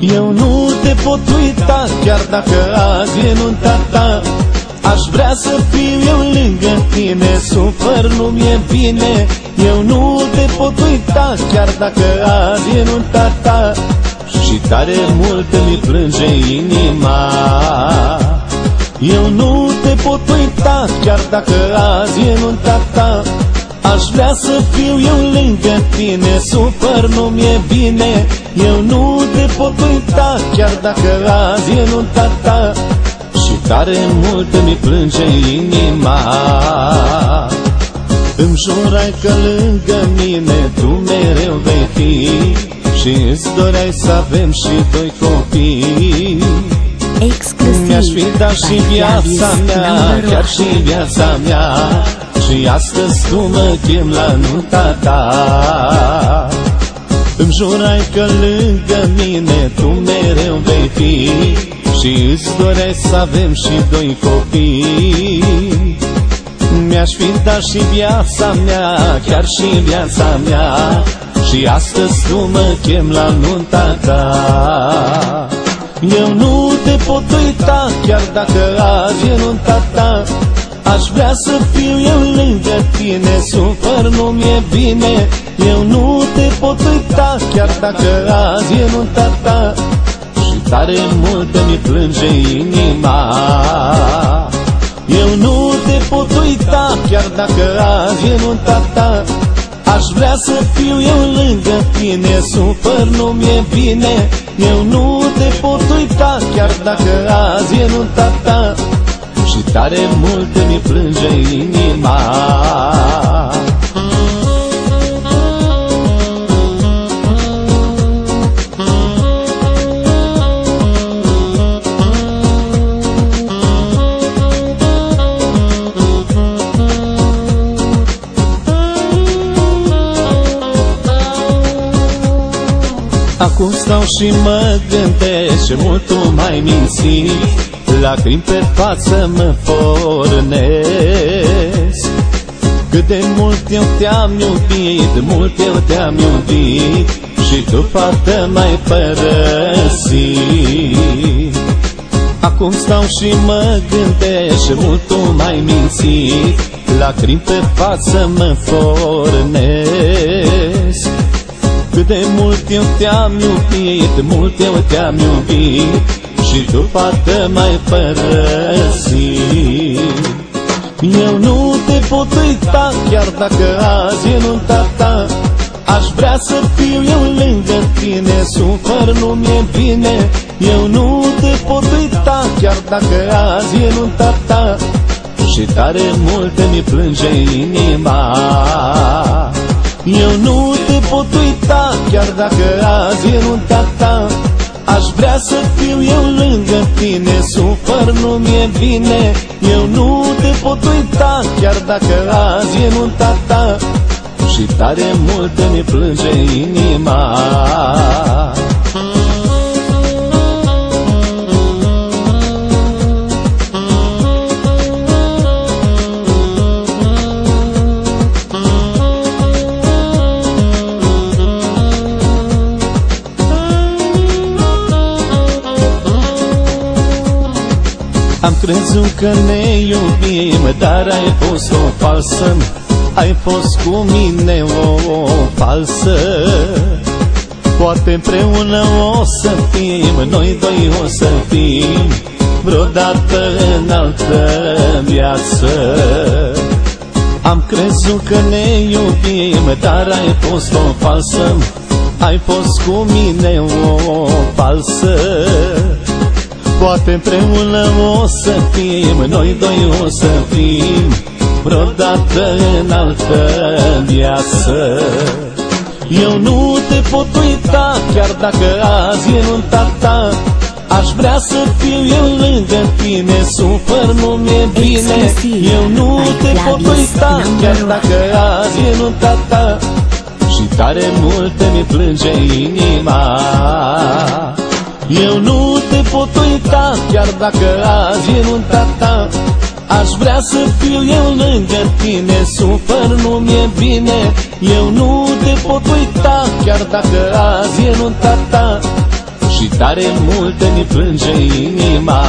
Eu nu te pot uita chiar dacă azi e nunta ta. Aș vrea să fiu eu lângă tine Sufăr nu mi-e bine. Eu nu te pot uita chiar dacă azi e nunta ta. Și tare mult mi plânge inima. Eu nu te pot uita chiar dacă azi e nunta ta. Aș vrea să fiu eu lângă tine Super nu mi-e bine Eu nu te pot uita Chiar dacă azi e nunta ta. Și tare mult mi plânge inima. Îmi jurai că lângă mine Tu mereu vei fi. Și îți doreai să avem și doi copii. Mi-aș fi dat și viața mea Chiar și viața mea. Și astăzi tu mă chem la nunta ta Îmi jurai că lângă mine tu mereu vei fi Și îți doresc să avem și doi copii. Mi-aș fi dat și viața mea, chiar și viața mea Și astăzi tu mă chem la nunta ta. Eu nu te pot uita, chiar dacă azi e nunta ta Aș vrea să fiu eu lângă tine Sufăr nu mi-e bine Eu nu te pot uita Chiar dacă azi e nunta ta Și tare mult mi plânge inima. Eu nu te pot uita Chiar dacă azi e nunta ta Aș vrea să fiu eu lângă tine Sufăr nu mi-e bine. Eu nu te pot uita Chiar dacă azi e nunta ta și tare mult mi plânge inima Acum stau și mă gândesc ce mult tu mai mințit. Lacrimi pe față mă pornesc Cât de mult eu te-am iubit, mult eu te-am iubit Și tu parcă mai părăsit. Acum stau și mă gândesc și mult tu mai mințit. Lacrimi pe față mă fornesc Cât de mult eu te-am iubit, mult eu te-am iubit și tu parcă mai părăsi Eu nu te pot uita chiar dacă azi e nunta ta Aș vrea să fiu eu lângă tine Sufăr nu mi-e bine. Eu nu te pot uita chiar dacă azi e nunta ta Și tare multe mi plânge inima Eu nu te pot uita chiar dacă azi e nunta ta. Aș vrea să fiu eu lângă tine Sufăr nu mi-e bine. Eu nu te pot uita Chiar dacă azi e nunta ta. Și tare mult mi plânge inima crezut că ne iubim, dar ai fost o falsă. Ai fost cu mine o falsă. Poate împreună o să fim, noi doi o să fim Vreodată în altă viață. Am crezut că ne iubim, dar ai fost o falsă. Ai fost cu mine o falsă Poate împreună o să fim, noi doi o să fim Vreodată în altă viață. Eu nu te pot uita, chiar dacă azi e nunta ta Aș vrea să fiu eu lângă tine, sufăr nu mi-e bine. Eu nu te pot uita, chiar dacă azi e nunta ta. Și tare multe mi plânge inima eu nu te pot uita, chiar dacă azi e nunta ta. Aș vrea să fiu eu lângă tine, sufăr nu mi-e bine. Eu nu te pot uita, chiar dacă azi e nunta ta. Și tare mult ne plânge inima